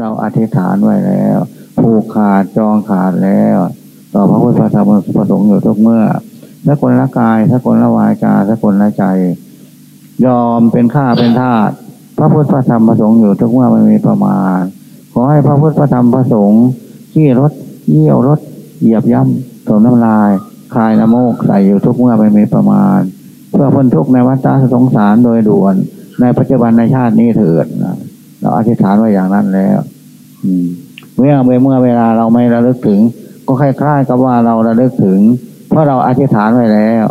เราอธิษฐานไว้แล้วผูกขาดจองขาดแล้ว ต่อพระพุทธธรรมประสงค์อยู่ทุกเมื่อถ้าคนละกายถ้าคนละวาจาถ้าคนละใจ ยอมเป็นข้าเป็นทาสพระพุทธธรรมประสงค์อยู่ทุกเมื่อไม่มีประมาณ ขอให้พระพุทธธรรมประสงค์ขี้รถเยี่ยวรถเหยียบย่ำถมน้ำลาย คลายน้ำโมกใส่อยู่ทุกเมื่อไม่มีประมาณ เพื่อพ้นทุกข์ในวัฏสงสารโดยด่วน ในปัจจุบันในชาตินี้เถิด เราอธิษฐานไว้อย่างนั้นแล้วอืมเมื่อเมื่อเวลาเราไม่ระลึกถึง ก็คล้ายๆกับว่าเราระลึกถึง เพราะเราอธิษฐานไว้แล้ว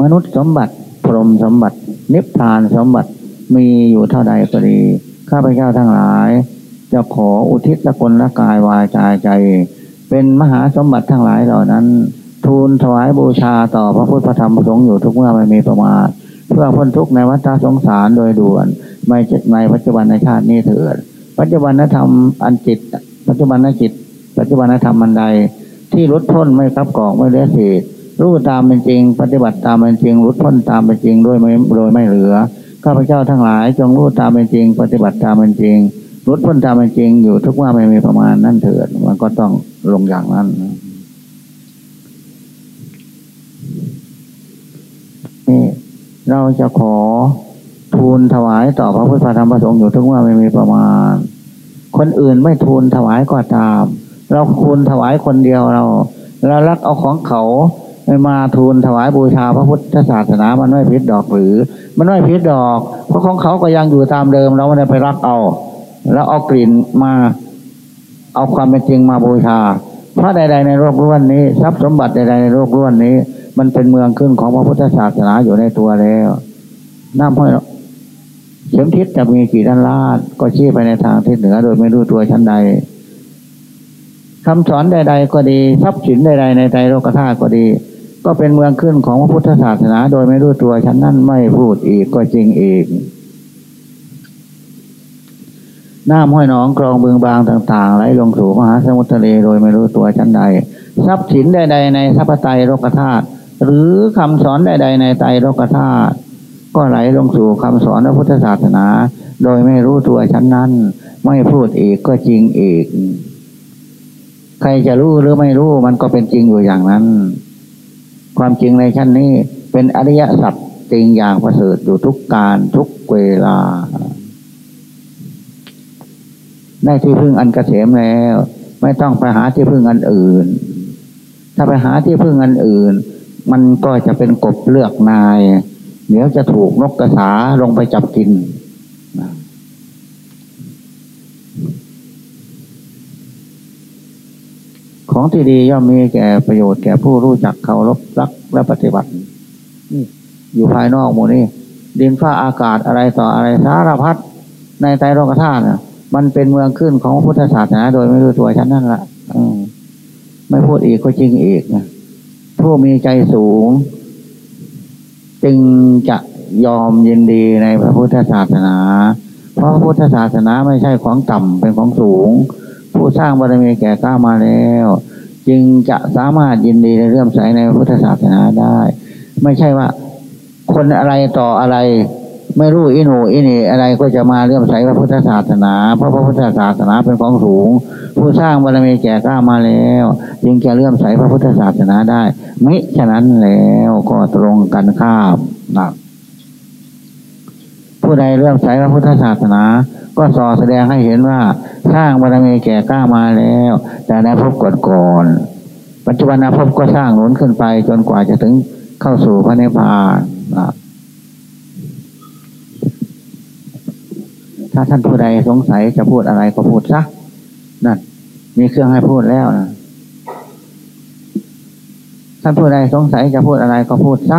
มนุษย์สมบัติ พรหมสมบัติ นิพพานสมบัติมีอยู่เท่าใดก็ดี ข้าพเจ้าทั้งหลาย จะขออุทิศสกลละกายวายใจใจ เป็นมหาสมบัติทั้งหลายเหล่านั้น ทูลถวายบูชาต่อพระพุทธธรรมประสงค์อยู่ทุกเมื่อไม่มีประมาณ เพื่อพ้นทุกข์ในวัฏสงสารโดยด่วนไม่ในปัจจุบันในชาตินี้เถิดปัจจุบันนธรรมอันจิต ปัจจุบันนจิต ปัจจุบันนธรรมอันใด ที่รุดพ้นไม่ครับกองไม่เลือเศษรู้ตามเป็นจริง ปฏิบัติตามเป็นจริงรุดพ้นตามเป็นจริงโดยไม่โดยไม่เหลือข้าพเจ้าทั้งหลาย จงรู้ตามเป็นจริง ปฏิบัติตามเป็นจริงรุดพ้นตามเป็นจริง อยู่ทุกว่าไม่มีประมาณนั่นเถิด มันก็ต้องลงอย่างนั้นนี่ เราจะขอทูลถวายต่อพระพุทธธรรมประสงค์อยู่ทุกว่าไม่มีประมาณ คนอื่นไม่ทูลถวายก็ตาม เราคูณถวายคนเดียวเราเรารักเอาของเขาไม่มาทูลถวายบูชาพระพุทธศาสนามันไม่พิษดอกหรือ มันไม่พิษดอก เพราะของเขาก็ยังอยู่ตามเดิมเราไม่ได้ไปรักเอา แล้วเอากลิ่นมา เอาความเป็นจริงมาบูชาพระใด ๆ ในโลกล้วนนี้ ทรัพย์สมบัติใดๆในโลกล้วนนี้ มันเป็นเมืองขึ้นของพระพุทธศาสนาอยู่ในตัวแล้วน้ำห้อยเข็มทิศจะมีกี่ด้านลาด ก็ชี้ไปในทางทิศเหนือ โดยไม่รู้ตัวชั้นใดคำสอนใด ๆ ก็ดีทรัพย์สินใด ๆ ในใจโลกธาตุก็ดี ก็เป็นเมืองขึ้นของพระพุทธศาสนา โดยไม่รู้ตัวชั้นนั้นไม่พูดอีกก็จริงอีกน้ำห้อยหนองกรองบึงบางต่างๆไหลลงสู่มหาสมุทรทะเลโดยไม่รู้ตัวชั้นใด ทรัพย์สินใด ๆ ในทรัพย์ไตโลกธาตุ หรือคำสอนใด ๆ ในไตรโลกธาตุก็ไหลลงสู่คำสอนพระพุทธศาสนา โดยไม่รู้ตัวชั้นนั้น ไม่พูดอีกก็จริงอีกใครจะรู้หรือไม่รู้มันก็เป็นจริงอยู่อย่างนั้น ความจริงในชั้นนี้เป็นอริยสัจจริงอย่างประเสริฐอยู่ทุกการทุกเวลา ได้ที่พึ่งอันกเกษมแล้ว ไม่ต้องไปหาที่พึ่งอันอื่น ถ้าไปหาที่พึ่งอันอื่น มันก็จะเป็นกบเลือกนาย เดี๋ยวจะถูกนกกระสาลงไปจับกิน ของที่ดีย่อมมีแก่ประโยชน์แก่ผู้รู้จักเคารพรักและปฏิบัติอยู่ภายนอกหมู่นี้ดินฟ้าอากาศอะไรต่ออะไรสารพัดในใจโลกธาตุมันเป็นเมืองขึ้นของพุทธศาสนาโดยไม่รู้ตัวฉันนั่นแหละไม่พูดอีกก็จริงอีกนะ ผู้มีใจสูง จึงจะยอมยินดีในพระพุทธศาสนา เพราะพระพุทธศาสนาไม่ใช่ของต่ำเป็นของสูง ผู้สร้างบารมีแก่กล้ามาแล้ว จึงจะสามารถยินดีในเรื่องใสในพุทธศาสนาได้ ไม่ใช่ว่า คนอะไรต่ออะไร ไม่รู้อินูอินีอะไรก็จะมาเลื่อมใสพระพุทธศาสนา เพราะพระพุทธศาสนาเป็นของสูง ผู้สร้างบารมีแก่กล้ามาแล้ว จึงจะเลื่อมใสพระพุทธศาสนาได้มิฉะนั้นแล้วก็ตรงกันข้ามนะผู้ใดเลื่อมใสพระพุทธศาสนา ก็สอแสดงให้เห็นว่าสร้างบารมีแก่กล้ามาแล้ว แต่ในภพก่อนก่อนปัจจุบันภพก็สร้างหนุนขึ้นไปจนกว่าจะถึงเข้าสู่พระนิพพานนะ ถ้าท่านผู้ใดสงสัยจะพูดอะไรก็พูดซะนั่นมีเครื่องให้พูดแล้วนะท่านผู้ใดสงสัยจะพูดอะไรก็พูดซะ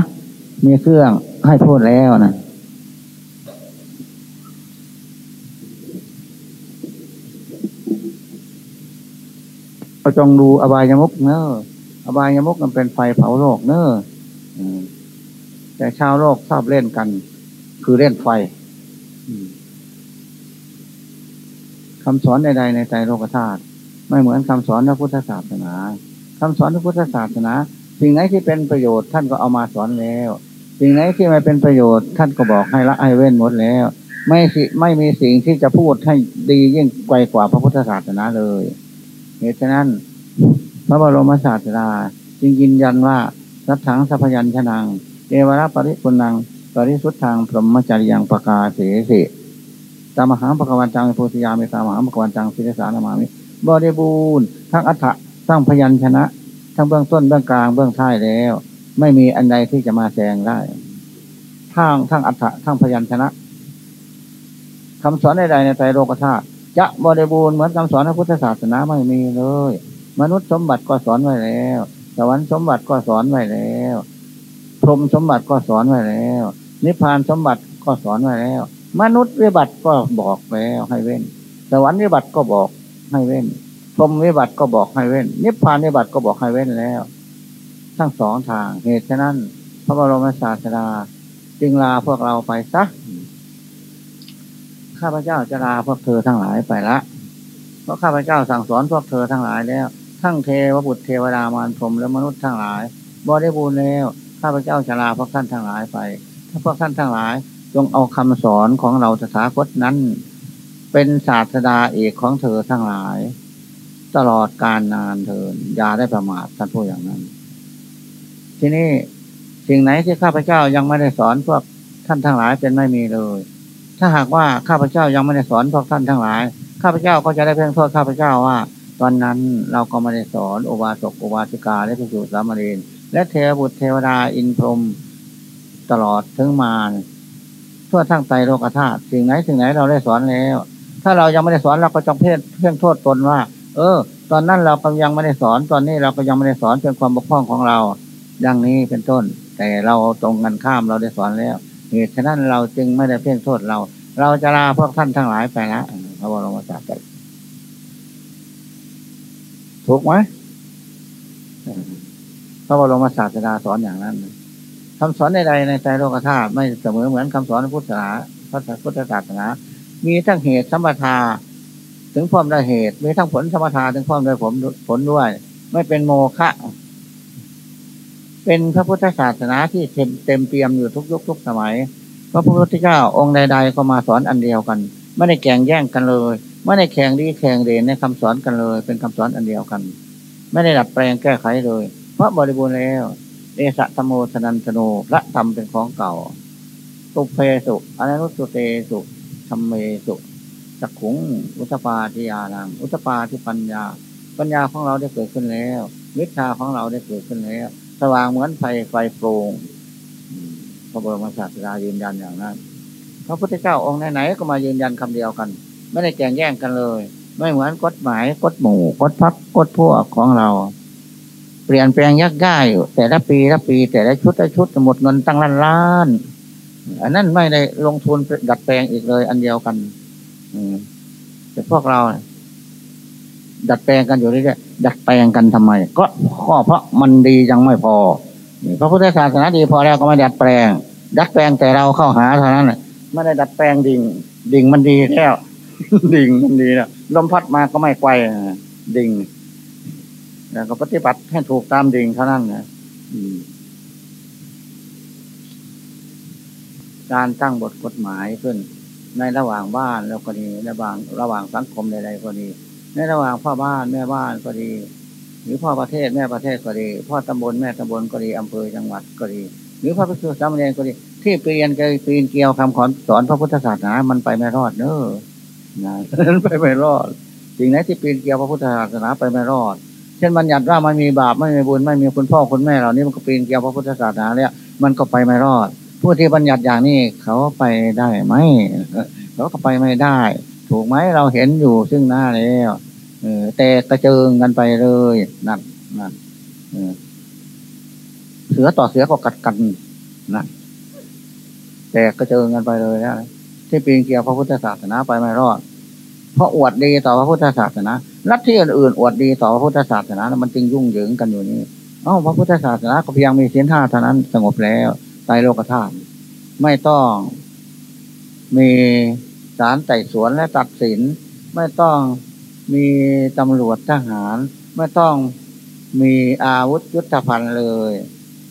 มีเครื่องให้พูดแล้วนะเราจงดูอบายมุกเนอะอบายมุกมันเป็นไฟเผาโลกเนอะแต่ชาวโลกชอบเล่นกัน คือเล่นไฟ คำสอนใดๆในใจโลกธาตุไม่เหมือนคำสอนพระพุทธศาสนาคำสอนพระพุทธศาสนา สิ่งไหนที่เป็นประโยชน์ท่านก็เอามาสอนแล้ว สิ่งไหนที่ไม่เป็นประโยชน์ท่านก็บอกให้ละให้เว้นหมดแล้ว ไม่สิไม่มีสิ่งที่จะพูดให้ดียิ่งไกลกว่าพระพุทธศาสนาเลยเหตุฉะนั้น พระบรมศาสดาจึงยืนยันว่าสัทถังสัพยัญชนะเอวราปริปุนัง ปริสุทธังพรหมจริยังประกาเสสิ ตามหาปะกวันจังโพธิยามิตามหาปะกวันจังศิริสานามามิบริบูรณ์ทั้งอัฏฐะทั้งพยัญชนะ ทั้งเบื้องต้นเบื้องกลางเบื้องท้ายแล้ว ไม่มีอันใดที่จะมาแซงได้ทั้งทั้งอัฏฐะทั้งพยัญชนะคำสอนใดๆในใจโลกธาตุจะบริบูรณ์เหมือนคำสอนในพุทธศาสนาไม่มีเลย มนุษย์สมบัติก็สอนไว้แล้วสวรรค์สมบัติก็สอนไว้แล้วพรหมสมบัติก็สอนไว้แล้ว นิพพานสมบัติก็สอนไว้แล้ว มนุษย์วิบัติก็บอกแล้วให้เว้น สวรรค์วิบัติก็บอกให้เว้นพรหมวิบัติก็บอกให้เว้น นิพพานวิบัติก็บอกให้เว้นแล้ว ทั้งสองทาง เหตุฉะนั้น พระบรมศาสดาจึงลาพวกเราไปซะ ข้าพเจ้าจะลาพวกเธอทั้งหลายไปละ เพราะข้าพเจ้าสั่งสอนพวกเธอทั้งหลายแล้ว ทั้งเทวบุตรเทวดามารพรมและมนุษย์ทั้งหลายบริบูรณ์แล้ว ข้าพเจ้าจะลาพวกท่านทั้งหลายไป ถ้าพวกท่านทั้งหลาย จงเอาคำสอนของเราสถาคตนั้น เป็นศาสดาเอกของเธอทั้งหลาย ตลอดการนานเถินอย่าได้ประมาทท่านพูดอย่างนั้น ทีนี้สิ่งไหนที่ข้าพเจ้ายังไม่ได้สอนพวกท่านทั้งหลายเป็นไม่มีเลย ถ้าหากว่าข้าพเจ้ายังไม่ได้สอนพวกท่านทั้งหลาย ข้าพเจ้าก็จะได้เพ่งโทษข้าพเจ้าว่า ตอนนั้นเราก็ไม่ได้สอนโอวาสกโอวาสิกาและพิสุสามเณรและเทวบุตรเทวดาอินพรหมตลอดถึงมา ทั่วทั้งใจโลกธาตุสิ่งไหนสิ่งไหนเราได้สอนแล้ว ถ้าเรายังไม่ได้สอนเราก็จงเพ่งเพ่งโทษตนว่า เออ ตอนนั้นเราก็ยังไม่ได้สอน ตอนนี้เราก็ยังไม่ได้สอนเป็นความบกพร่องของเราดังนี้เป็นต้น แต่เราตรงกันข้ามเราได้สอนแล้วเหตุฉะนั้นเราจึงไม่ได้เพ่งโทษเรา เราจะลาพวกท่านทั้งหลายไปละพระบรมศาสดาถูกไหมพระบรมศาสดาสอนอย่างนั้น คำสอนใดๆในใจโลกธาตุไม่เสมอเหมือนคำสอนพุทธศาสนาพระพุทธศาสนา มีทั้งเหตุสมปทาถึงพร้อมได้เหตุ มีทั้งผลสมปทาถึงพร้อมได้ผลผลด้วย ไม่เป็นโมฆะเป็นพระพุทธศาสนาที่เต็มเต็มเปี่ยมอยู่ทุกยุคทุกสมัย พระพุทธเจ้าองค์ใด ๆ ก็มาสอนอันเดียวกัน ไม่ได้แข่งแย่งกันเลย ไม่ได้แข่งดีแข่งเด่นในคำสอนกันเลย เป็นคำสอนอันเดียวกัน ไม่ได้ดัดแปลงแก้ไขเลย เพราะบริบูรณ์แล้ว เอสะธโมสนันโนพระธรรมเป็นของเก่าตุเพสุอนันุสเตสุธรรมเมสุจักขุง อุตปาทิยานังอุตปาทิปัญญา ปัญญาของเราได้เกิดขึ้นแล้ววิชาของเราได้เกิดขึ้นแล้ว สว่างเหมือนไฟไฟโปร่งพระบรมศาสดายืนยันอย่างนั้นพระพุทธเจ้าองค์ไหนๆก็มายืนยันคำเดียวกัน ไม่ได้แข่งแย่งกันเลย ไม่เหมือนกฎหมายกฎหมู่กฎพักกฎพวกของเรา เปลี่ยนแปลงยักย้ายอยู่แต่ละปีละปี แต่ละชุดละชุดหมดเงินตั้งล้านล้านอันนั้นไม่ได้ลงทุนดัดแปลงอีกเลย อันเดียวกัน อืมแต่พวกเรา ดัดแปลงกันอยู่เรื่อยๆดัดแปลงกันทำไม ก็ข้อเพราะมันดียังไม่พอพระพุทธศาสนาดีพอแล้วก็ไม่ดัดแปลง ดัดแปลงแต่เราเข้าหาเท่านั้นไม่ได้ดัดแปลงดิ่ง ดิ่งมันดีแล้ว ดิ่งมันดีแล้วลมพัดมาก็ไม่ไกวดิ่ง แล้วก็ปฏิบัติให้ถูกตามดิ่งเท่านั้นนะการตั้งบทกฎหมายขึ้น ในระหว่างบ้านแล้วก็ดีระหว่างระหว่างสังคมใดๆก็ดี ในระหว่างพ่อบ้านแม่บ้านก็ดี หรือพ่อประเทศแม่ประเทศก็ดี พ่อตำบลแม่ตำบลก็ดีอำเภอจังหวัดก็ดี หรือพระพุทธสามเณรก็ดี ที่เปลี่ยนกปีนเกี่ยวคำขอนสอนพระพุทธศาสนามันไปไม่รอดเนอะนะนั้นไปไม่รอดสิ่งไหนที่ปีนเกี่ยวพระพุทธศาสนาไปไม่รอด เช่นมันหยัดว่ามันมีบาปไม่มีบุญไม่มีคุณพ่อคุณแม่เหล่านี้มันก็ปีนเกี่ยวพระพุทธศาสนาเนี่ยมันก็ไปไม่รอด ผู้ที่บัญญัติอย่างนี้เขาไปได้ไหมเขาก็ไปไม่ได้ ถูกไหมเราเห็นอยู่ซึ่งหน้าแล้วเออแต่กระเจิงกันไปเลยนั่นนั่นเสือต่อเสือก็กัดกันนะแต่กระเจิงกันไปเลยนะที่ปีนเกี่ยวพระพุทธศาสนาไปไม่รอด เพราะอวดดีต่อพระพุทธศาสนา ลัทธิอื่นๆอวดดีต่อพระพุทธศาสนาแล้วมันจึงยุ่งเหยิงกันอยู่นี่เอ้าพระพุทธศาสนาก็เพียงมีเสียนท่าเท่านั้นสงบแล้วไตโลกธาตุไม่ต้อง มีศาลไต่สวนและตัดสิน ไม่ต้องมีตำรวจทหาร ไม่ต้องมีอาวุธยุทธภัณฑ์เลย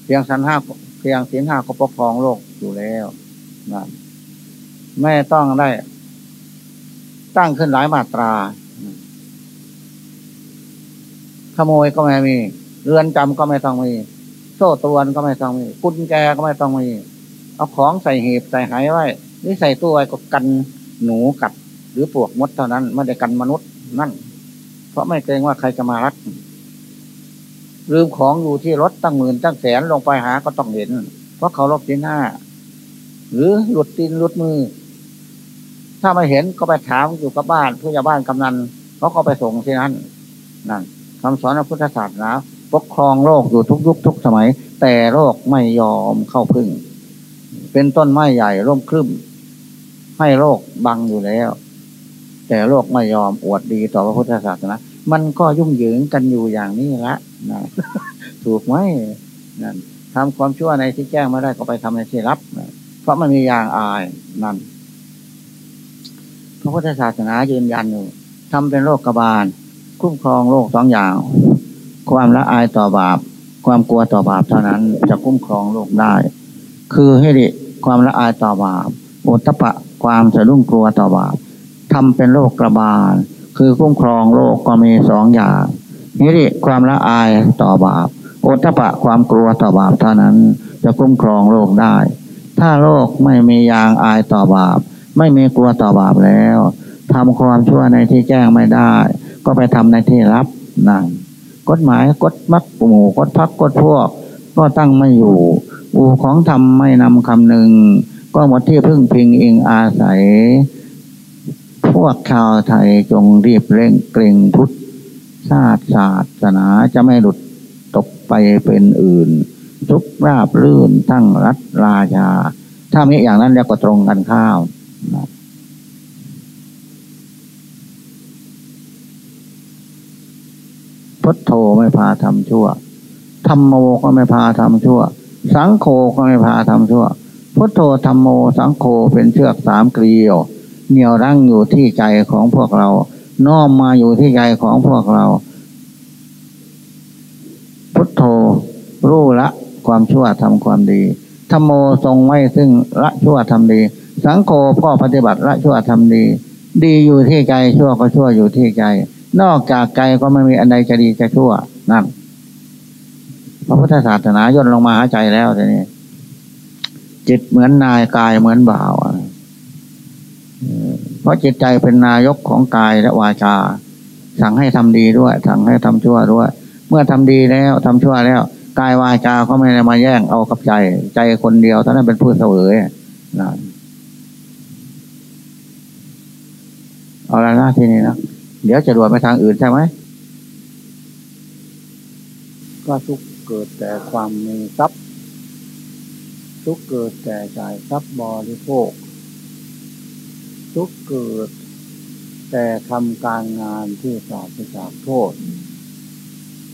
เพียงสันห้าเพียงสินห้าก็ปกครองโลกอยู่แล้วนะไม่ต้องได้ ตั้งขึ้นหลายมาตรา ขโมยก็ไม่มี เรือนจำก็ไม่ต้องมี โซ่ตรวนก็ไม่ต้องมีกุญแจก็ไม่ต้องมี เอาของใส่หีบใส่หายไว้หรือใส่ตู้ไว้ก็กันหนูกัด หรือปลวกมดเท่านั้น ไม่ได้กันมนุษย์นั่น เพราะไม่เกรงว่าใครจะมารักลืมของอยู่ที่รถตั้งหมื่นตั้งแสนลงไปหาก็ต้องเห็น เพราะเขาลบที่หน้า หรือหลุดตีนหลุดมือ ถ้าไม่เห็นก็ไปถามอยู่กับบ้านผู้ใหญ่บ้านกำนันเขาก็ไปส่งที่นั่นนั่น คำสอนพระพุทธศาสนาปกครองโลกอยู่ทุกยุคทุกสมัย แต่โลกไม่ยอมเข้าพึ่ง เป็นต้นไม้ใหญ่ร่มครึ้มให้โลกบังอยู่แล้ว แต่โลกไม่ยอมอวดดีต่อพระพุทธศาสนามันก็ยุ่งเหยิงกันอยู่อย่างนี้ละนะถูกไหมนั่นทำความชั่วในที่แจ้งไม่ได้ก็ไปทำในที่รับนะเพราะมันมีอย่างอายนั่นพระพุทธศาสนายืนยันอยู่ทำเป็นโรคกบาล คุ้มครองโลกสองอย่าง ความละอายต่อบาป ความกลัวต่อบาปเท่านั้นจะคุ้มครองโลกได้ คือให้ดิความละอายต่อบาปโอตปะความสะดุ้งกลัวต่อบาปทำเป็นโรคกระบาล คือคุ้มครองโลกก็มีสองอย่างนิริความละอายต่อบาปโอตปะความกลัวต่อบาปเท่านั้นจะคุ้มครองโลกได้ ถ้าโลกไม่มียางอายต่อบาป ไม่มีกลัวต่อบาปแล้วทำความชั่วในที่แจ้งไม่ได้ ก็ไปทำในที่รับนั่นกฎหมายกฎมัดหมู่กฎพักกฎพวก ก็ตั้งไม่อยู่ อูของทำไม่นำคำหนึ่งก็หมดที่พึ่งพิงเองอาศัย พวกชาวไทยจงรีบเร่งเกรงพุทธชาติศาสนาจะไม่หลุดตกไปเป็นอื่น ทุกราบรื่นทั้งรัฐราชา ถ้ามีอย่างนั้นแล้วก็ตรงกันข้าว พุทโธไม่พาทำชั่วธรรมโมก็ไม่พาทำชั่ว สังโฆก็ไม่พาทำชั่ว พุทโธธรรมโมสังโฆเป็นเชือกสามเกลียว เหนี่ยวรั้งอยู่ที่ใจของพวกเราน้อมมาอยู่ที่ใจของพวกเรา พุทโธรู้ละความชั่วทำความดีธรรมโมทรงไว้ซึ่งละชั่วทำดี สังโฆก็ปฏิบัติละชั่วทำดี ดีอยู่ที่ใจชั่วก็ชั่วอยู่ที่ใจ นอกจากใจก็ไม่มีอันใดจะดีจะชั่วนั่นพระพุทธศาสนาย่นลงมาหาใจแล้วทีนี้จิตเหมือนนายกายเหมือนบ่าวเพราะจิตใจเป็นนายกของกายและวาจา สั่งให้ทำดีด้วย สั่งให้ทำชั่วด้วย เมื่อทำดีแล้วทำชั่วแล้วกายวาจาเขาไม่ได้มาแย่งเอากับใจ ใจคนเดียวท่านั้นเป็นผู้เสวยนะเอาละนะทีนี้นะ เดี๋ยวจะรวมไปทางอื่นใช่ไหมก็ทุกเกิดแต่ความมีทรัพย์ ทุกเกิดแต่จ่ายทรัพย์บริโภค ทุกเกิดแต่ทำการงานที่ปราศจากโทษ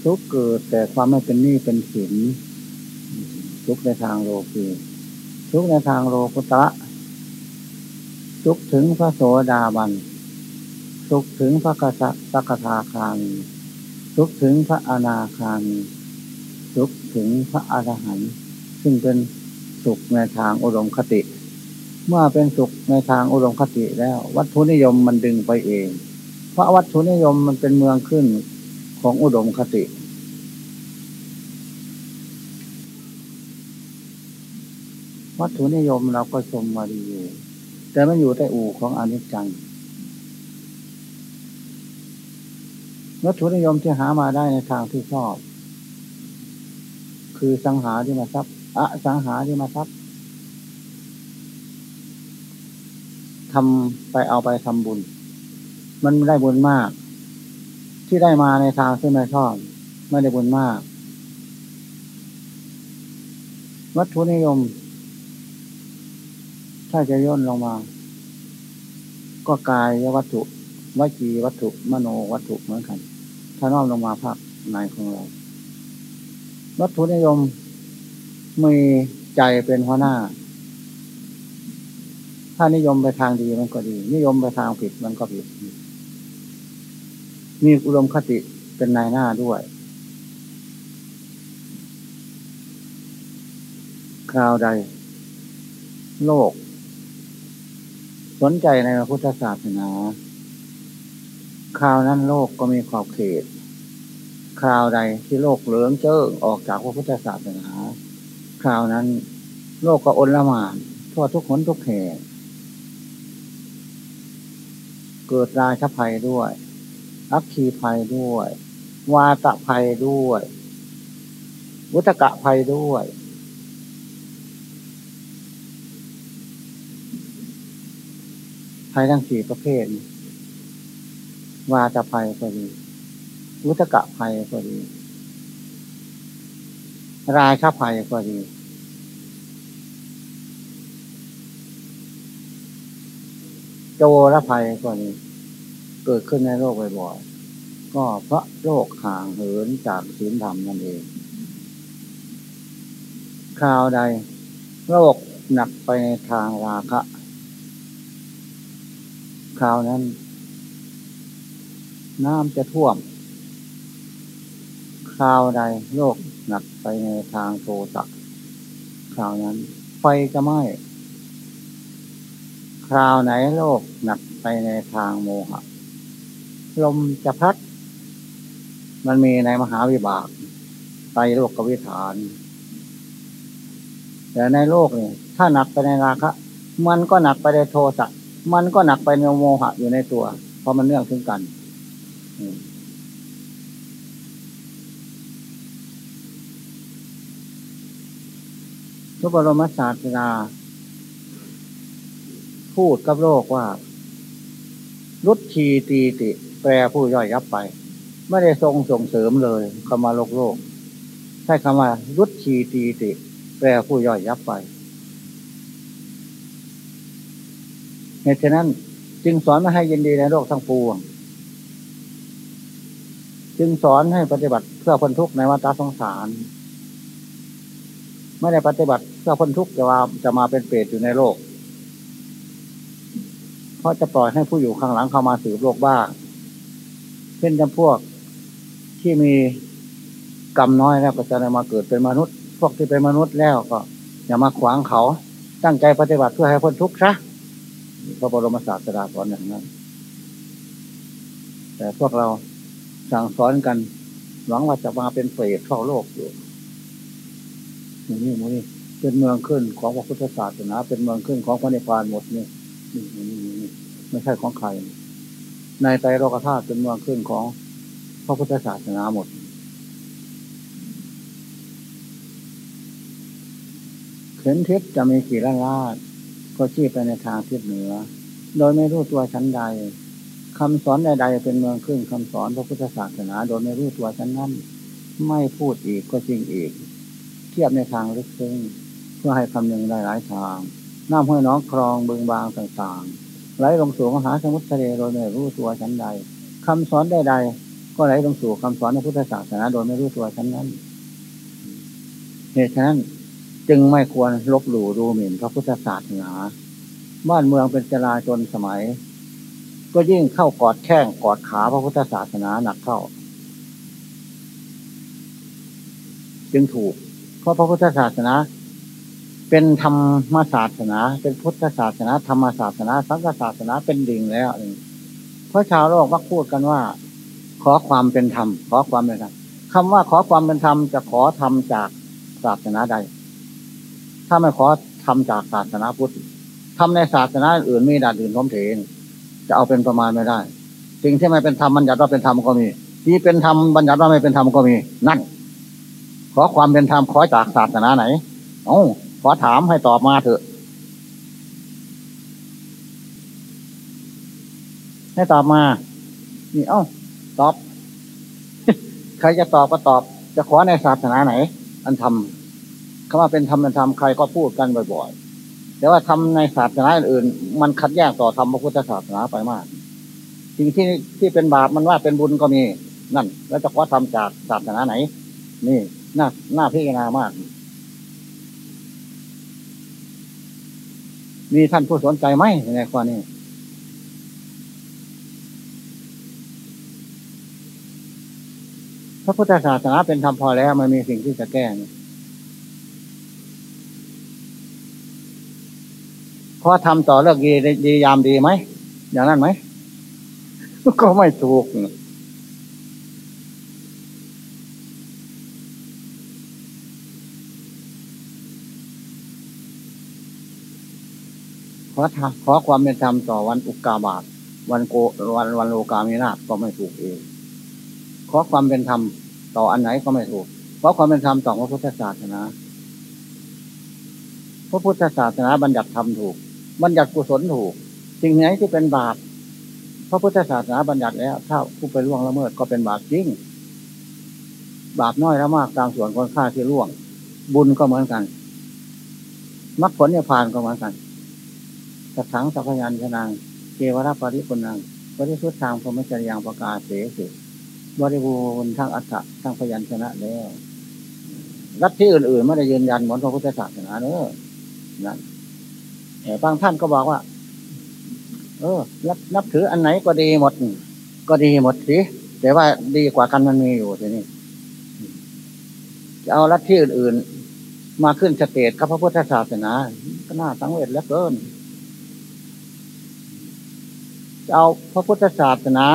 ทุกเกิดแต่ความไม่เป็นหนี้เป็นสินทุกในทางโลกีทุกในทางโลกุตะทุกถึงพระโสดาบัน ทุกถึงพระกษัตริย์ทาคามีทุกถึงพระอนาคามีทุกถึงพระอรหันต์ซึ่งเป็นสุขในทางอุดมคติ เมื่อเป็นสุขในทางอุดมคติแล้ว วัตถุนิยมมันดึงไปเอง เพราะวัตถุนิยมมันเป็นเมืองขึ้นของอุดมคติ วัตถุนิยมเราก็ชมมาดีอยู่แต่มันอยู่ใต้อู่ของอนิจจัง วัตถุนิยมที่หามาได้ในทางที่ชอบ คือสังหาที่มาทรัพย์อะสังหาที่มาทรัพย์ทำไปเอาไปทำบุญ มันได้บุญมาก ที่ได้มาในทางที่ไม่ชอบ ไม่ได้บุญมาก วัตถุนิยม ถ้าจะย่นลงมา ก็กายวัตถุวิจีวัตถุ มโนวัตถุเหมือนกัน ถน้อมลงมาภาคในของเรา วัตถุนิยมมีใจเป็นหัวหน้า ถ้านิยมไปทางดีมันก็ดี นิยมไปทางผิดมันก็ผิด มีอุดมคติเป็นนายหน้าด้วยคราวใด โลก สนใจในพระพุทธศาสนา คราวนั้นโลกก็มีขอบเขต คราวใดที่โลกเหลืองเจิ้งออกจากพระพุทธศาสนา คราวนั้น โลกก็อนละหมานทั่วทุกคนทุกแห่งเกิดราชภัยด้วยอัคคีภัยด้วย วาตะภัยด้วย วุตกะภัยด้วย ภัยทั้งสี่ประเภท วาตะภัยก็ดีวุตกะภัยก็ดี ราชภัยก็ดีโจรภัยก็นี้เกิดขึ้นในโลกบ่อยๆ ก็เพราะโลกห่างเหินจากศีลธรรมนั่นเอง คราวใด โลกหนักไปในทางราคะ คราวนั้น น้ำจะท่วม คราวใดโลกหนักไปในทางโทสะคราวนั้น ไฟจะไหม้คราวไหนโลกหนักไปในทางโมหะ ลมจะพัด มันมีในมหาวิบากไตโลกกวิฐาน แต่ในโลกนี่ถ้าหนักไปในราคะ มันก็หนักไปในโทสะมันก็หนักไปในโมหะอยู่ในตัว เพราะมันเนื่องถึงกัน ทุบรมศาสนาพูดกับโลกว่ารุดทีตีติ แปลผู้ย่อยยับไป ไม่ได้ทรงส่งเสริมเลยคำว่าโลกโลกใช้คำว่ารุดทีตีติ แปลผู้ย่อยยับไปเหตุฉะนั้นจึงสอนมาให้ยินดีในโลกทั้งปวง จึงสอนให้ปฏิบัติเพื่อพ้นทุกข์ในวัฏสงสาร ไม่ได้ปฏิบัติเพื่อพ้นทุกข์จะว่าจะมาเป็นเปรตอยู่ในโลก เพราะจะปล่อยให้ผู้อยู่ข้างหลังเข้ามาสืบโลกบ้างเช่นจำพวกที่มีกรรมน้อยแล้วก็จะมาเกิดเป็นมนุษย์ พวกที่เป็นมนุษย์แล้วก็ อย่ามาขวางเขา ตั้งใจปฏิบัติเพื่อให้พ้นทุกข์ซะพระบรมศาสดาสอนอย่างนั้น แต่พวกเรา สั่งสอนกัน หวังว่าจะมาเป็นเปรตเข้าโลกอยู่นี่นี่นี่เป็นเมืองขึ้นของพระพุทธศาสนาเป็นเมืองขึ้นของพระนิพพานหมดนี่นี่นี่นี่ไม่ใช่ของใครในไตรโลกธาตุเป็นเมืองขึ้นของพระพุทธศาสนาหมด เข็นทิศจะมีกี่ล้านล้านก็ชี้ไปในทางทิศเหนือ โดยไม่รู้ตัวชั้นใด คำสอนใดๆเป็นเมืองขึ้นคำสอนพระพุทธศาสนาโดยไม่รู้ตัวชั้นนั้นไม่พูดอีกก็จริงอีก เทียบในทางลึกซึ้งเพื่อให้คำนึงได้หลายทางน้ำห้วยน้องคลองบึงบางต่างๆไหลลงสู่มหาสมุทรทะเลโดยไม่รู้ตัวชั้นใดคำสอนใดๆก็ไหลลงสู่คำสอนในพุทธศาสนาโดยไม่รู้ตัวชั้นนั้นเหตุฉะนั้นจึงไม่ควรลบหลู่ดูหมิ่นพระพุทธศาสนา บ้านเมืองเป็นจลาจนสมัย ก็ยิ่งเข้ากอดแข้งกอดขาพระพุทธศาสนาหนักเข้า จึงถูก เพราะพระพุทธศาสนา เป็นธรรมศาสนา เป็นพุทธศาสนา ธรรมศาสนา สังฆศาสนาเป็นดิ่งแล้วเพราะชาวโลกมักพูดกันว่า ขอความเป็นธรรมขอความเป็นธรรมคำว่าขอความเป็นธรรมจะขอทำจากศาสนาใด ถ้าไม่ขอทำจากศาสนาพุทธทำในศาสนาอื่นมีด่านอื่นล้มเถน จะเอาเป็นประมาณไม่ได้ สิ่งที่ไม่เป็นธรรมบัญญัติว่าเป็นธรรมก็มี ที่เป็นธรรมบัญญัติว่าไม่เป็นธรรมก็มี นั่น ขอความเป็นธรรมขอจากศาสนาไหนโอ้ขอถามให้ตอบมาเถอะ ให้ตอบมา นี่เอ้าตอบ ใครจะตอบก็ตอบ จะขอในศาสนาไหน อันทำคำว่าเป็นธรรมเป็นธรรมใครก็พูดกันบ่อยๆ แต่ว่าทำในศาสนาอื่น มันขัดแย้งต่อธรรมพระพุทธศาสนาไปมาก สิ่งที่ที่เป็นบาปมันว่าเป็นบุญก็มี นั่น แล้วจะขอทำจากศาสนาไหน นี่น่าน่าพิจารณามาก มีท่านผู้สนใจไหมในข้อนี้พระพุทธศาสนาเป็นธรรมพอแล้ว มันมีสิ่งที่จะแก้เพราะทำต่อเลิกดีดียามดีไหมอย่างนั้นไหมก็ไม่ถูกขอขอความเป็นธรรมต่อวันอุกกาบาตวันโกวันวันโลกามินาศก็ไม่ถูกเอง ขอความเป็นธรรมต่ออันไหนก็ไม่ถูก ขอความเป็นธรรมต่อพระพุทธศาสนาพระพุทธศาสนาบัญญัติธรรมถูก บัญญัติกุศลถูกสิ่งไหนที่เป็นบาปพระพุทธศาสนาบัญญัติแล้วถ้าผู้ไปล่วงละเมิดก็เป็นบาปจริง บาปน้อยและมากตามส่วนคนฆ่าที่ล่วง บุญก็เหมือนกันมรรคผลเนี่ยผ่านก็เหมือนกันสัทถังสัพยัญชนะเกวราปริปุนังบริสุทธิ์ทางพรหมจรรยังประกาศเสสิบริบูรณ์ทั้งอัฏฐะทั้งพยัญชนะแล้วรัฐที่อื่นๆไม่ได้ยืนยันเหมือนพระพุทธศาสนาเนอะนั่น บางท่านก็บอกว่า เออนับนับถืออันไหนก็ดีหมด ก็ดีหมดสิแต่ว่าดีกว่ากันมันมีอยู่ทีนี้จะเอารัฐที่อื่น ๆ มาขึ้นสเตจกับพระพุทธศาสนา ก็น่าสังเวชเหลือเกินจะเอาพระพุทธศาสนา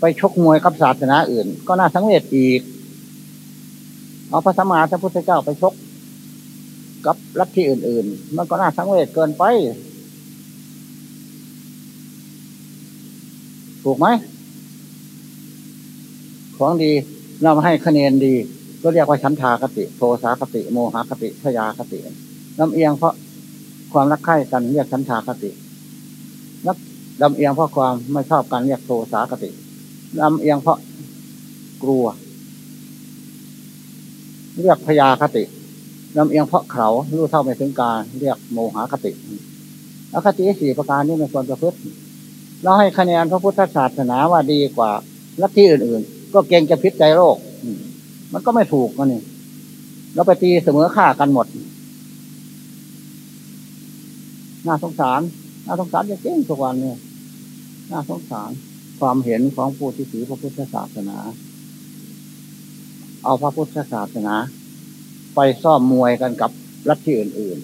ไปชกมวยกับศาสนาอื่น ก็น่าสังเวชอีก เอาพระสมมาพระพุทธเจ้าไปชก กับลัทธิอื่น ๆ มันก็น่าสังเวชเกินไป ถูกไหม ของดีเรามาให้คะแนนดี ก็เรียกว่าชั้นทากติ โทสาคติ โมหคติพยาคติลำเอียงเพราะความรักใคร่กันเรียกชั้นทากติรักลำเอียงเพราะความไม่ชอบการเรียกโทสาคติลำเอียงเพราะกลัว เรียกพยาคติ ลำเอียงเพราะเขารู้เท่าไม่ถึงการเรียกโมหะคติอคติสี่ประการนี้ในส่วนประพฤติเราให้คะแนนพระพุทธศาสนาว่าดีกว่าลัทธิอื่น ๆ ก็เก่งจะพิษใจโลกมันก็ไม่ถูกนี่เราไปตีเสมอค่ากันหมด น่าสงสาร น่าสงสารจะเก่งทุกวันเนี่ย น่าสงสาร ความเห็นของผู้ที่ถือพระพุทธศาสนา เอาพระพุทธศาสนา ไปซ่อมมวยกันกับรัฐที่อื่น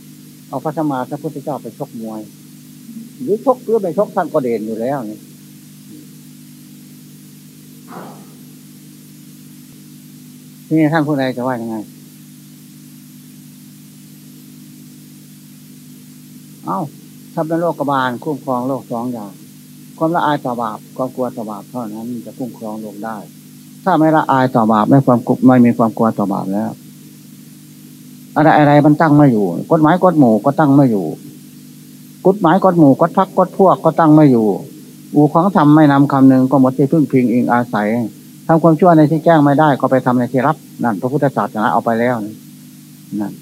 ๆ เอาพระสมมาพระพุทธเจ้าไปชกมวย หรือชกหรือไม่ชกท่านก็เด่นอยู่แล้วนี่ที่นี่ท่านผู้ใดจะว่ายังไง เอ้าทำเป็นโลกบาลคุ้มครองโลกสองอย่าง ความละอายต่อบาปความกลัวต่อบาปเท่านั้นจะคุ้มครองโลกได้ ถ้าไม่ละอายต่อบาปไม่ความไม่มีความกลัวต่อบาปแล้ว อะไรอะไรมันตั้งไม่อยู่ กฎหมายกฎหมู่ก็ตั้งไม่อยู่ กฎหมายกฎหมู่กฎพักกฎพวกก็ตั้งไม่อยู่ อูของทำไม่นำคำหนึ่งก็หมดที่พึ่งพิงอิงอาศัยทำความชั่วในที่แจ้งไม่ได้ก็ไปทำในที่รับนั่นพระพุทธศาสนาเอาไปแล้วนั่น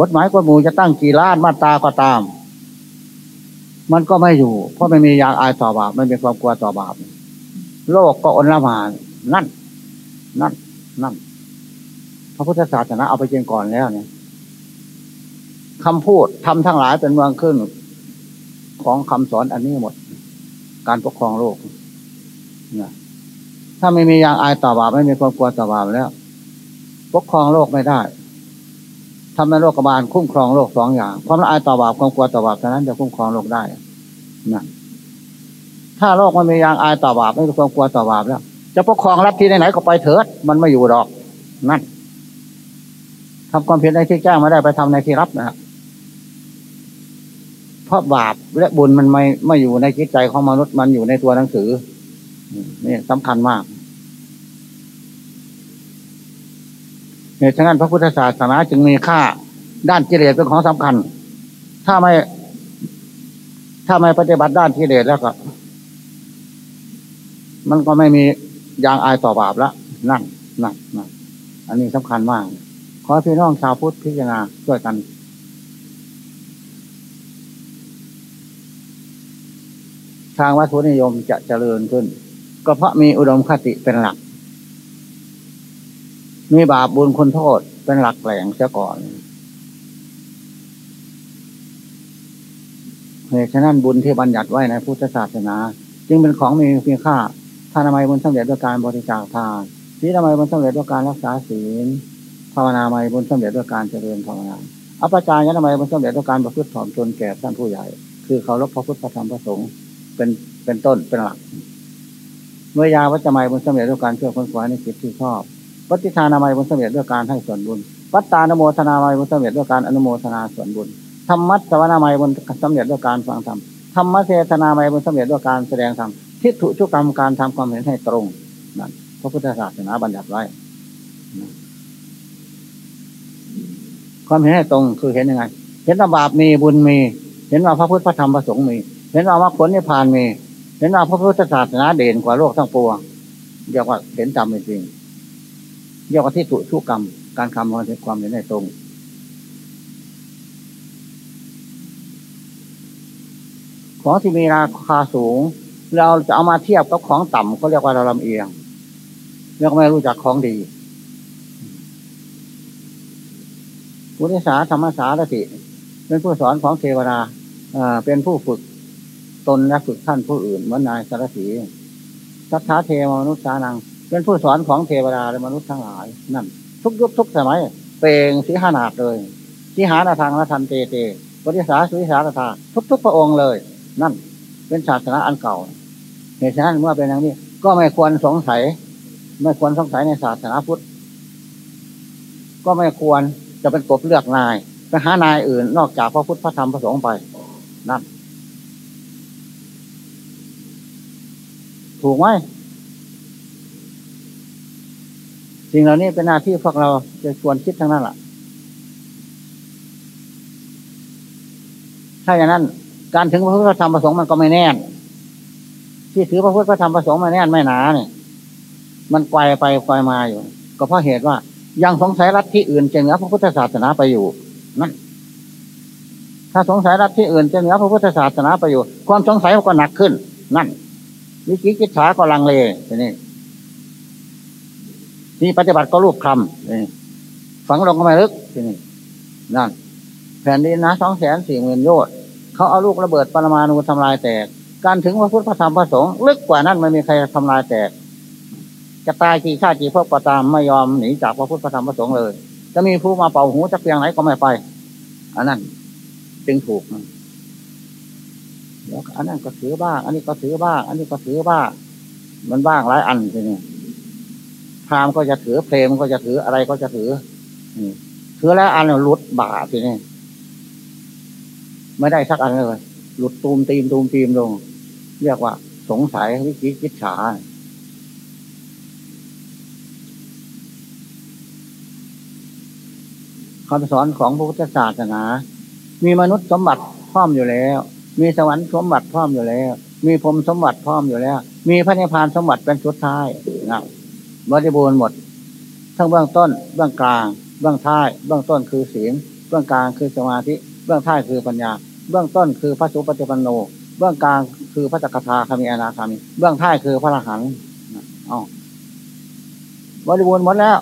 กฎหมายกฎหมู่จะตั้งกี่ล้านมาตราก็ตาม มันก็ไม่อยู่ เพราะไม่มียางอายต่อบาปไม่มีความกลัวต่อบาปโลกก็อนละมานนั่น นั่นนั่น ระพุทธศาสนาเอาไปเจงก่อนแล้วเนี่ยคำพูดทำทั้งหลายเป็นเมืองขึ้น ของคำสอนอันนี้หมด การปกครองโลกเนี่ยถ้าไม่มียางอายต่อบาปไม่มีความกลัวต่อบาปแล้ว ปกครองโลกไม่ได้ทำในโลกบาลคุ้มครองโลกสองอย่างความละอายต่อบาปความกลัวต่อบาปเท่านั้นจะคุ้มครองโลกได้นะถ้าโลกมันมียางอายต่อบาปไม่มีความกลัวต่อบาปแล้ว จะปกครองรับที่ไหนๆก็ไปเถิด มันไม่อยู่ดอก นั่น ทำความเพียรในที่แจ้งไม่ได้ไปทำในที่รับนะครับเพราะบาปและบุญมันไม่ไม่อยู่ในจิตใจของมนุษย์มันอยู่ในตัวหนังสือนี่สำคัญมากเหตุฉะนั้นพระพุทธศาสนาจึงมีค่าด้านกิเลสเป็นของสำคัญ ถ้าไม่ ถ้าไม่ปฏิบัติด้านกิเลสแล้วก็ มันก็ไม่มียางอายต่อบาปแล้วนั่นนั่นนั่นอันนี้สำคัญมาก อพี่น้องชาวพุทธพิจารณาช่วยกัน ทางวัตถุนิยมจะเจริญขึ้น ก็เพราะมีอุดมคติเป็นหลัก มีบาปบุญคุณโทษเป็นหลักแหล่งเสียก่อนเหตุฉะนั้นบุญที่บัญญัติไว้ในพุทธศาสนา จึงเป็นของมีเพียงค่าทานทำไมบุญสำเร็จด้วยการบริจาคทานที่ทำไมบุญสำเร็จด้วยการรักษาศีล ภาวนาไม่บุญสำเร็จด้วยการเจริญภาวนาอัปจายะทำไมมันสำเร็จด้วยการประพฤติถ่อมตนแก่ท่านผู้ใหญ่ คือเขารพพระพุทธธรรมพระสงฆ์เป็นเป็นต้นเป็นหลัก เมื่อยาวัจจะไม่บนสำเร็จด้วยการเชื่อคนขวายในจิตที่ชอบวัติธานามัยบนสำเร็จด้วยการให้ส่วนบุญวัตตานโมทนามัยบนสำเร็จด้วยการอนุโมทนาส่วนบุญ ธรรมัสวนามัยบนสำเร็จด้วยการฟังธรรม ธรรมเทศนามัยบนสำเร็จด้วยการแสดงธรรม ทิฏฐุชุกรรมการทำความเห็นให้ตรงนั่นพระพุทธศาสนาบัญญัติไว้ ความเห็นให้ตรงคือเห็นยังไง เห็นว่าบาปมีบุญมี เห็นว่าพระพุทธพระธรรมพระสงฆ์มี เห็นว่ามรรคผลนิพพานมี เห็นว่าพระพุทธศาสนาเด่นกว่าโลกทั้งปวงเรียกว่าเห็นจำเป็นจริงเรียกว่าที่ตุชุกรรม การคำความเห็นให้ตรงของที่มีราคาสูง เราจะเอามาเทียบกับของต่ำก็เรียกว่าเราลำเอียงเรียกไม่รู้จักของดี พุทิสาธรรมสารติ เป็นผู้สอนของเทวดาเป็นผู้ฝึกตนและฝึกท่านผู้อื่นเหมือนนายสารถีสัทธาเทวมนุษย์สานัง เป็นผู้สอนของเทวดาและมนุษย์ทั้งหลาย นั่น ทุกยุคทุกสมัยเปล่งสีหานาดเลยสีหานาทางละทันเตเตปฏิสาสุวิสาตาทุกทุกพระองค์เลย นั่น เป็นศาสนาอันเก่าเหตุฉะนั้นเมื่อเป็นอย่างนี้ ก็ไม่ควรสงสัย ไม่ควรสงสัยในศาสนาพุทธ ก็ไม่ควร จะเป็นกบเลือกนายไปหานายอื่น นอกจากพระพุทธพระธรรมพระสงฆ์ไป นั่น ถูกไหมสิ่งเหล่านี้เป็นหน้าที่พวกเราจะชวนคิดทั้งนั้นแหละถ้าอย่างนั้น การถึงพระพุทธธรรมประสงค์มันก็ไม่แน่น ที่ถือพระพุทธธรรมประสงค์มาแน่นไม่หนาเนี่ย มันไกวไปไกวมาอยู่ ก็เพราะเหตุว่า ยังสงสัยรัฐที่อื่นจะเหนือพระพุทธศาสนาไปอยู่นั่นถ้าสงสัยรัฐที่อื่นจะเหนือพระพุทธศาสนาไปอยู่ความสงสัยก็หนักขึ้น นั่นวิจิกิจฉาก็ลังเลทีนี้นี่ปฏิบัติก็รูปคำฝังลงก็ไม่ลึกทีนี้นั่น แผ่นดินนะสองแสนสี่หมื่นโยชน์เขาเอาลูกระเบิดปรมาณูทำลายแตก การถึงพระพุทธธรรมพระสงฆ์ลึกกว่านั้นไม่มีใครทำลายแตก จะตายกี่ชาติกี่พวกก็ตามไม่ยอมหนีจากพระพุทธธรรมพระสงฆ์เลย จะมีผู้มาเป่าหูจะเพียงไหนก็ไม่ไป อันนั้นจึงถูกแล้วอันนั้นก็ถือบ้าง อันนี้ก็ถือบ้าง อันนี้ก็ถือบ้าง มันบ้างหลายอันทีนี้พรามก็จะถือเพลมก็จะถืออะไรก็จะถือถือแล้วอันหลุดบาทีนี้ไม่ได้สักอันเลย หลุดตูมตีมตูมตีมลง เรียกว่า สงสัยวิจิกิจฉา คำสอนของพระพุทธศาสนา มีมนุษย์สมบัติพร้อมอยู่แล้ว มีสวรรค์สมบัติพร้อมอยู่แล้ว มีพรมสมบัติพร้อมอยู่แล้ว มีพระนิพพานสมบัติเป็นสุดท้ายนะบริบูรณ์หมด ทั้งเบื้องต้น เบื้องกลาง เบื้องท้าย เบื้องต้นคือศีลเบื้องกลางคือสมาธิ เบื้องท้ายคือปัญญา เบื้องต้นคือพระสุปฏิปันโน เบื้องกลางคือพระจักรพาคามีอนาคามี เบื้องท้ายคือพระอรหันต์อ๋อบริบูรณ์หมดแล้ว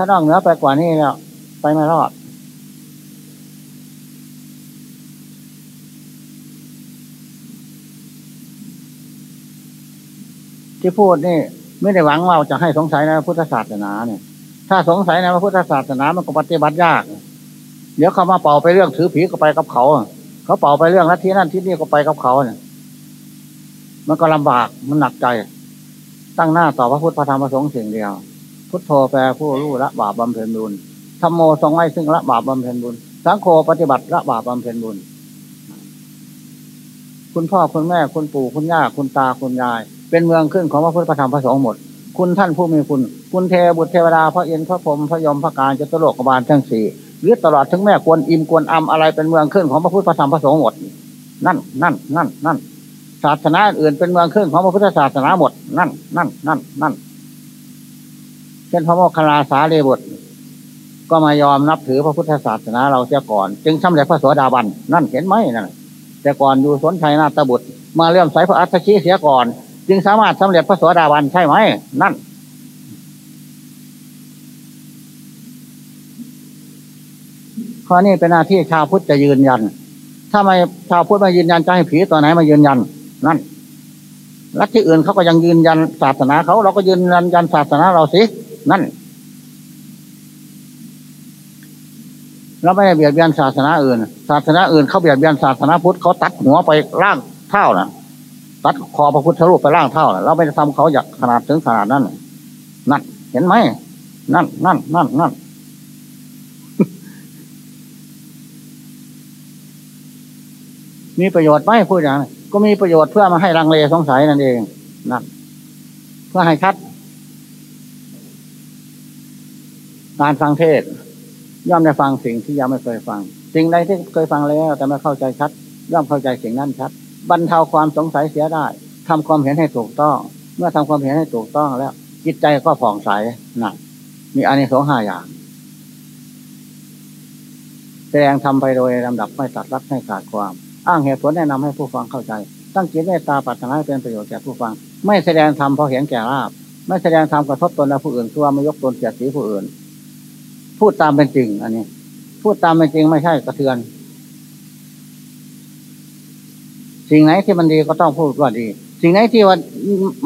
ถ้านอกเหนือไปกว่านี้แล้วไปไม่รอด ที่พูดนี่ ไม่ได้หวังว่าจะให้สงสัยในพุทธศาสนาเนี่ย ถ้าสงสัยในพุทธศาสนามันก็ปฏิบัติยาก เดี๋ยวเขามาเป่าไปเรื่องถือผีก็ไปกับเขา เขาเป่าไปเรื่องนัที่นั่นที่นี่ก็ไปกับเขาเนี่ย มันก็ลำบากมันหนักใจ ตั้งหน้าต่อพระพุทธพระธรรมพระสงฆ์สิ่งเดียว พุทโธแปลผู้รู้ละบาปบำเพ็ญบุญธรรมโมทรงไว้ซึ่งละบาปบำเพ็ญบุญ สังโฆปฏิบัติละบาปบำเพ็ญบุญ คุณพ่อคุณแม่คุณปู่คุณย่าคุณตาคุณยาย เป็นเมืองขึ้นของพระพุทธธรรมพระสงฆ์หมด คุณท่านผู้มีคุณ คุณเทบุตรเทวดาพระเอินพระพรมพระยมพระการจตุโลกบาลทั้งสี่หรือตลอดถึงแม่กวนอิมกวนอัมอะไรเป็นเมืองขึ้นของพระพุทธธรรมพระสงฆ์หมด นั่นนั่นนั่นนั่นศาสนาอื่นเป็นเมืองขึ้นของพระพุทธศาสนาหมด นั่นนั่นนั่นนั่น เช่นพระโมคคัลลาสาเรบุตร ก็มายอมนับถือพระพุทธศาสนาเราเสียก่อน จึงสำเร็จพระสวสดาบันนั่นเห็นไหมนั่นแต่ก่อนอยู่สนชัยนาตบุตร มาเลื่อมใสพระอัฏชีเสียก่อน จึงสามารถสำเร็จพระสวสดาบันใช่ไหมนั่นข้อนี้เป็นหน้าที่ชาวพุทธจะยืนยัน ถ้าไม่ชาวพุทธมายืนยันจะให้ผีตัวไหนมายืนยัน นั่นรัฐที่อื่นเขาก็ยังยืนยันศาสนาเขาเราก็ยืนยันยันศาสนาเราสิ นั่น เราไม่ได้เบียดเบียนศาสนาอื่น ศาสนาอื่นเขาเบียดเบียนศาสนาพุทธเขาตัดหัวไปล่างเท่าน่ะตัดคอพระพุทธรูปไปล่างเท่าน่ะเราไม่ได้ทำเขาอยากขนาดถึงขนาดนั้นนั่นเห็นไหมนั่นนั่นนั่นนั่นมีประโยชน์ไหมพูดอย่างนั้นก็มีประโยชน์เพื่อมาให้รังเลสงสัยนั่นเองนั่นเพื่อให้ชัด การฟังเทศ ย่อมได้ฟังสิ่งที่ยังไม่เคยฟัง สิ่งใดที่เคยฟังแล้ว แต่ไม่เข้าใจชัด ย่อมเข้าใจสิ่งนั้นชัด บรรเทาความสงสัยเสียได้ทำความเห็นให้ถูกต้อง เมื่อทำความเห็นให้ถูกต้องแล้ว จิตใจก็ผ่องใสหนะมีอันนี้สองห้าอย่างแสดงทำไปโดยลำดับไม่ตัดรักไม่ขาดความ อ้างเหตุผลแนะนำให้ผู้ฟังเข้าใจ ตั้งจิตเมตตาปรารถนาให้เป็นประโยชน์แก่ผู้ฟัง ไม่แสดงธรรมเพราะเห็นแก่ลาบไม่แสดงธรรมกระทบตนและผู้อื่นตัวไม่ยกตนเกียรติผู้อื่น พูดตามเป็นจริง อันนี้ พูดตามเป็นจริงไม่ใช่กระเทือน สิ่งไหนที่มันดีก็ต้องพูดว่าดี สิ่งไหนที่ว่า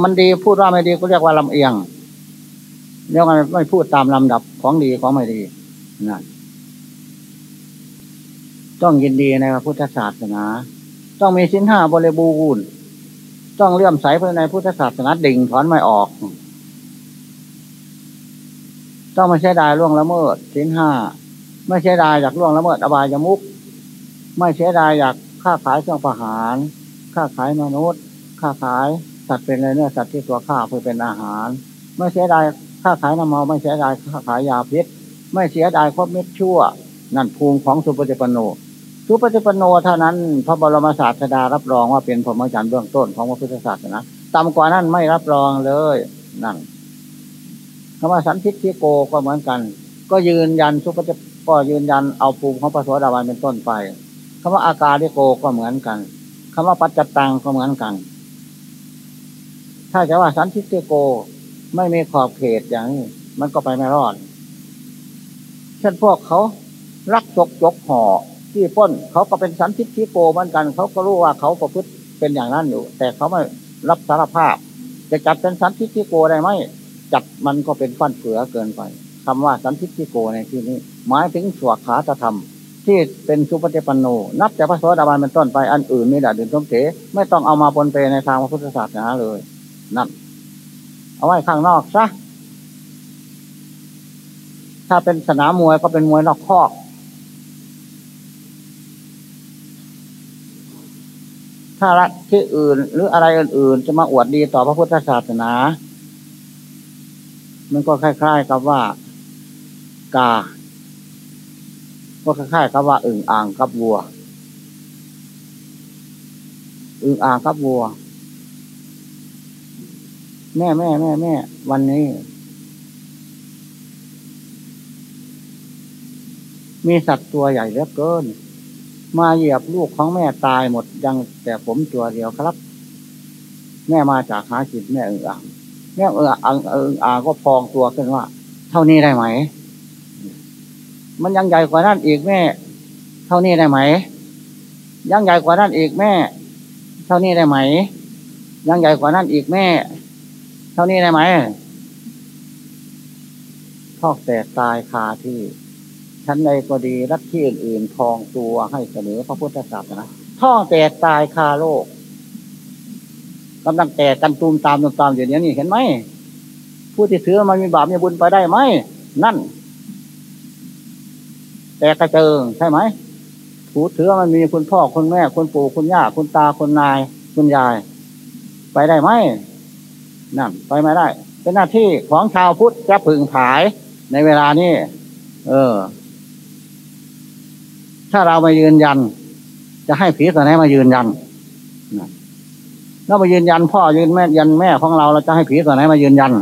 มันดีพูดว่าไม่ดีก็เรียกว่าลำเอียงเรียกว่าไม่พูดตามลำดับของดีของไม่ดีนั่นต้องยินดีในพระพุทธศาสนา ต้องมีสินห้าบริบูรณ์ ต้องเลื่อมใสภายในพุทธศาสนาดิ่งถอนไม่ออก ต้องไม่ใช่ได้ล่วงละเมิดสินห้าไม่ใช่ได้อยากล่วงละเมิดอบายมุกไม่ใช่ได้อยากค้าขายเครื่องประหารค้าขายมนุษย์ค้าขายสัตว์เป็นอะไรเนื้อสัตว์ที่ตัวข้าเพื่อเป็นอาหาร ไม่เสียดายค้าขายน้ำเมาไม่เสียดายค้าขายยาพิษ ไม่เสียดายครบเม็ดชั่ว นั่นภูมิของสุปฏิปโนสุปฏิปโนเท่านั้นพระบรมศาสดารับรองว่าเป็นพรหมจรรย์เบื้องต้นของพระพุทธศาสนาต่ำกว่านั้นไม่รับรองเลยนั่นำว่าสันทิฏฐิโกก็เหมือนกัน ก็ยืนยันสุปฏิก็ยืนยันเอาภูมิของพระโสดาบันเป็นต้นไปคำว่าอากาลิโกก็เหมือนกันคำว่าปัจจตังก็เหมือนกัน ถ้าจะว่าสันทิฏฐิโกไม่มีขอบเขตอย่างนี้มันก็ไปไม่รอด เช่นพวกเขารักจกจกห่อที่ป้น เขาก็เป็นสันทิฏฐิโกเหมือนกัน เขาก็รู้ว่าเขาประพฤติเป็นอย่างนั้นอยู่ แต่เขาไม่รับสารภาพ จะจัดเป็นสันทิฏฐิโกได้ไหม จัดมันก็เป็นฟันเฟือเกินไปคำว่าสันทิฏิโกในที่นี้ หมายถึงสวขาตธรรม ที่เป็นสุปฏิปันโน นับจากพระโสดาบันเป็นต้นไปอันอื่นมีดาดินต้มเถไม่ต้องเอามาปนเปในทางพระพุทธศาสนาเลย นั่น เอาไว้ข้างนอกซะถ้าเป็นสนามมวยก็เป็นมวยนอกคอกถ้าละที่อื่นหรืออะไรอื่นๆ จะมาอวดดีต่อพระพุทธศาสนา มันก็คล้าย ๆ กับว่ากา ก็คล้าย ๆ กับว่าอึ่งอ่างกับวัว อึ่งอ่างกับวัว แม่แม่แม่แม่วันนี้มีสัตว์ตัวใหญ่เหลือเกิน มาเหยียบลูกของแม่ตายหมดยังแต่ผมตัวเดียวครับ แม่มาจากหาจิตแม่อึ่งอ่าง แม่เอออ่างเอออาก็พองตัวขึ้นว่า เท่านี้ได้ไหม มันยังใหญ่กว่านั้นอีกแม่ เท่านี้ได้ไหม ยังใหญ่กว่านั้นอีกแม่ เท่านี้ได้ไหม ยังใหญ่กว่านั้นอีกแม่ เท่านี้ได้ไหมทอกแตกตายคาที่ชั้นใดก็ดีรัฐที่อื่นๆพองตัวให้เสนอพระพุทธศาสนาท่อแตกตายคาโลก กำลังแตกกันตูมตามตูมตามอยู่นี้นี่เห็นไหมผู้ที่ถือมันมีบาปมีบุญไปได้ไหมนั่น แต่กระเจิงใช่ไหมผู้ถือมันมีคุณพ่อคุณแม่คุณปู่คุณย่าคุณตาคุณนาย คุณยาย ไปได้ไหมนั่น ไปไม่ได้ เป็นหน้าที่ของชาวพุทธจะพึงผายในเวลานี้เออ ถ้าเราไมายืนยัน จะให้ผีตัวไหนมายืนยันนะ เรามายืนยันพ่อยืนแม่ยันแม่ของเราเราจะให้ผีตัวไหนมายืนยัน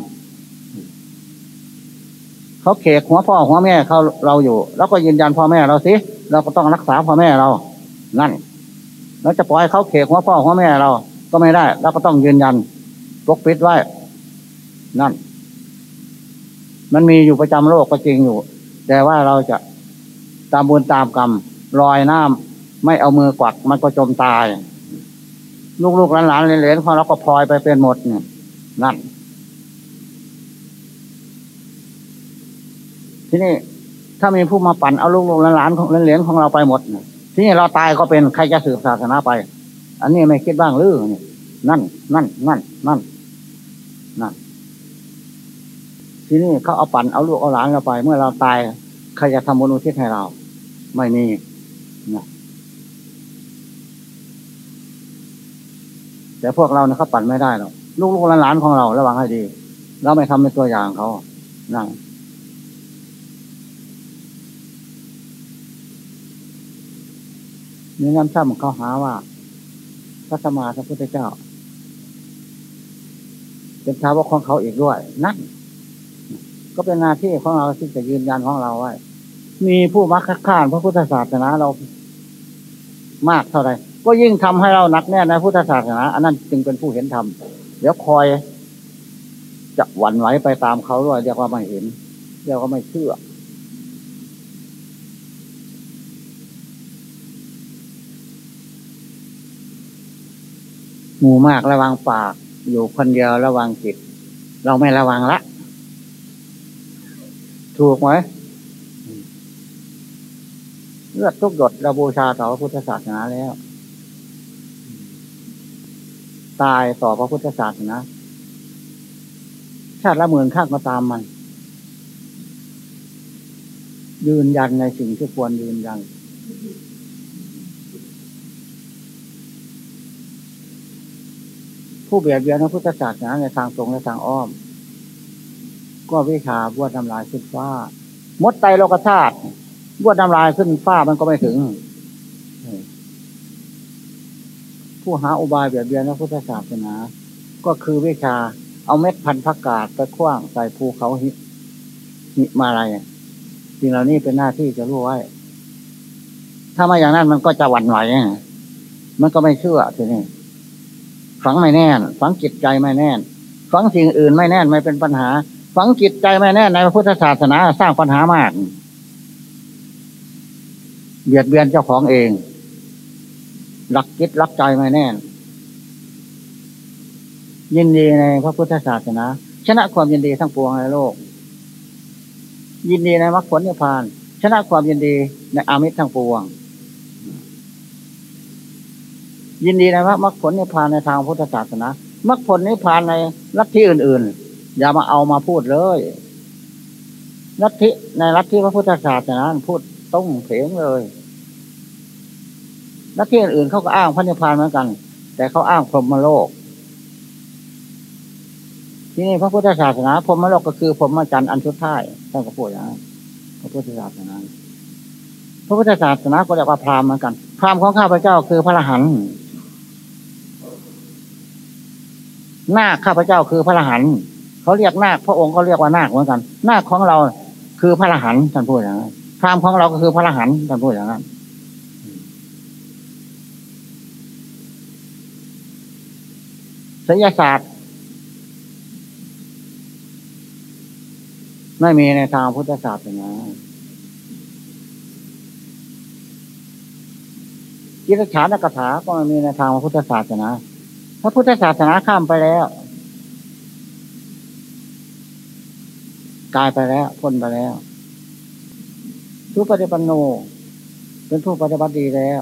เขาเขกหัวพ่อหัวแม่เขาเราอยู่ แล้วก็ยืนยันพ่อแม่เราสิเราก็ต้องรักษาพ่อแม่เรา นั่นเราจะปล่อยเขาเขกหัวพ่อหัวแม่เรา ก็ไม่ได้เราก็ต้องยืนยันปกปิดไว้ นั่น มันมีอยู่ประจำโลกก็จริงอยู่ แต่ว่าเราจะตามบุญตามกรรมลอยน้ำไม่เอามือกวักมันก็จมตาย ลูกๆหลานๆเหลนๆของเราก็พลอยไปเป็นหมดเนี่ยนั่นที่นี้ถ้ามีผู้มาปั่นเอาลูกลูกหลานของเหรียญของเราไปหมดที่นี้เราตายก็เป็นใครจะสืบศาสนาไป อันนี้ไม่คิดบ้างหรือนี่นั่น นั่น นั่น นั่น นั่น ที่นี้เขาเอาปั่นเอาลูกเอาหลานเราไป เมื่อเราตายใครจะทำบุญอุทิศให้เรา ไม่มีนะ แต่พวกเราเนี่ยเขาปั่นไม่ได้หรอกลูกลูกหลานของเราระวังให้ดีเราไม่ทำเป็นตัวอย่างเขานั่งนี่น้ำซ้ำเขาหาว่าพระสมมาพระพุทธเจ้า เป็นชาวกของเขาอีกด้วย นั่นก็เป็นหน้าที่ของเราที่จะยืนยันของเราไว้มีผู้มักค้านพระพุทธศาสนาเรามากเท่าไหร่ ก็ยิ่งทำให้เราหนักแน่ในพุทธศาสนาอันนั้นจึงเป็นผู้เห็นธรรมเดี๋ยวคอยจะหวั่นไหวไปตามเขาด้วยเรียกว่าไม่เห็นเรียกว่าไม่เชื่อ หมู่มากระวังปาก อยู่คนเดียวระวังจิต เราไม่ระวังละ ถูกไหมเลือดทุกหยดเราบูชาต่อพระพุทธศาสนาแล้ว ตายต่อพระพุทธศาสนาชาติละหมื่นข้างก็ตามมัน ยืนยันในสิ่งที่ควรยืนยัน ผู้เบียดเบียนพระพุทธศาสนาในทางตรงและทางอ้อม ก็วิชาบวชทำลายขึ้นฟ้ามดไตโลกธาตุบวชทำลายขึ้นฟ้ามันก็ไม่ถึง ผู้หาอุบายเบียดเบียนพระพุทธศาสนา ก็คือวิชา เอาเม็ดพันธุ์ผักกาดไปคว้างใส่ภูเขาหิหิมาอะไรสิ่งเหล่านี้เป็นหน้าที่จะรู้ไว้ ถ้ามาอย่างนั้นมันก็จะหวั่นไหวมันก็ไม่เชื่อทีนี้ฝังไม่แน่น ฝังจิตใจไม่แน่น ฝังสิ่งอื่นไม่แน่นไม่เป็นปัญหา ฝังจิตใจไม่แน่นในพระพุทธศาสนาสร้างปัญหามาก เบียดเบียนเจ้าของเอง หลักจิตหลักใจไม่แน่น ยินดีในพระพุทธศาสนา ชนะความยินดีทั้งปวงในโลก ยินดีในมรรคผลนิพพาน ชนะความยินดีในอามิตรทั้งปวง ยินดีในมรรคผลนิพพานในทางพุทธศาสนามรรคผลนิพพานในลัทธิอื่น ๆ อย่ามาเอามาพูดเลยลัทธิในลัทธิพระพุทธศาสนาพูดต้องเถียงเลย ลัทธิอื่นเขาก็อ้างพระนิพพานเหมือนกัน แต่เขาอ้างพรหมโลก ที่นี่พระพุทธศาสนาพรหมโลกก็คือพรหมจรรย์อันสุดท้ายท่านก็พูดอย่างนั้นพระพุทธศาสนาพระพุทธศาสนาก็เรียกว่าพราหมณ์เหมือนกันพราหมณ์ของข้าพเจ้าคือพระรหันต์นาคข้าพเจ้าคือพระรหันต์เขาเรียกนาคพระองค์ก็เรียกว่านาคเหมือนกัน นาคของเราคือพระรหันต์ท่านพูดอย่างนั้นพราหมณ์ของเราก็คือพระรหันต์ท่านพูดอย่างนั้น ศิลศาสตร์ ไม่มีในทางพุทธศาสนาจิตฉานกถาก็ไม่มีในทางพุทธศาสนาพระพุทธศาสนาข้ามไปแล้วกายไปแล้วพ้นไปแล้วทุปฏิปันโน เป็นผู้ปฏิบัติดีแล้ว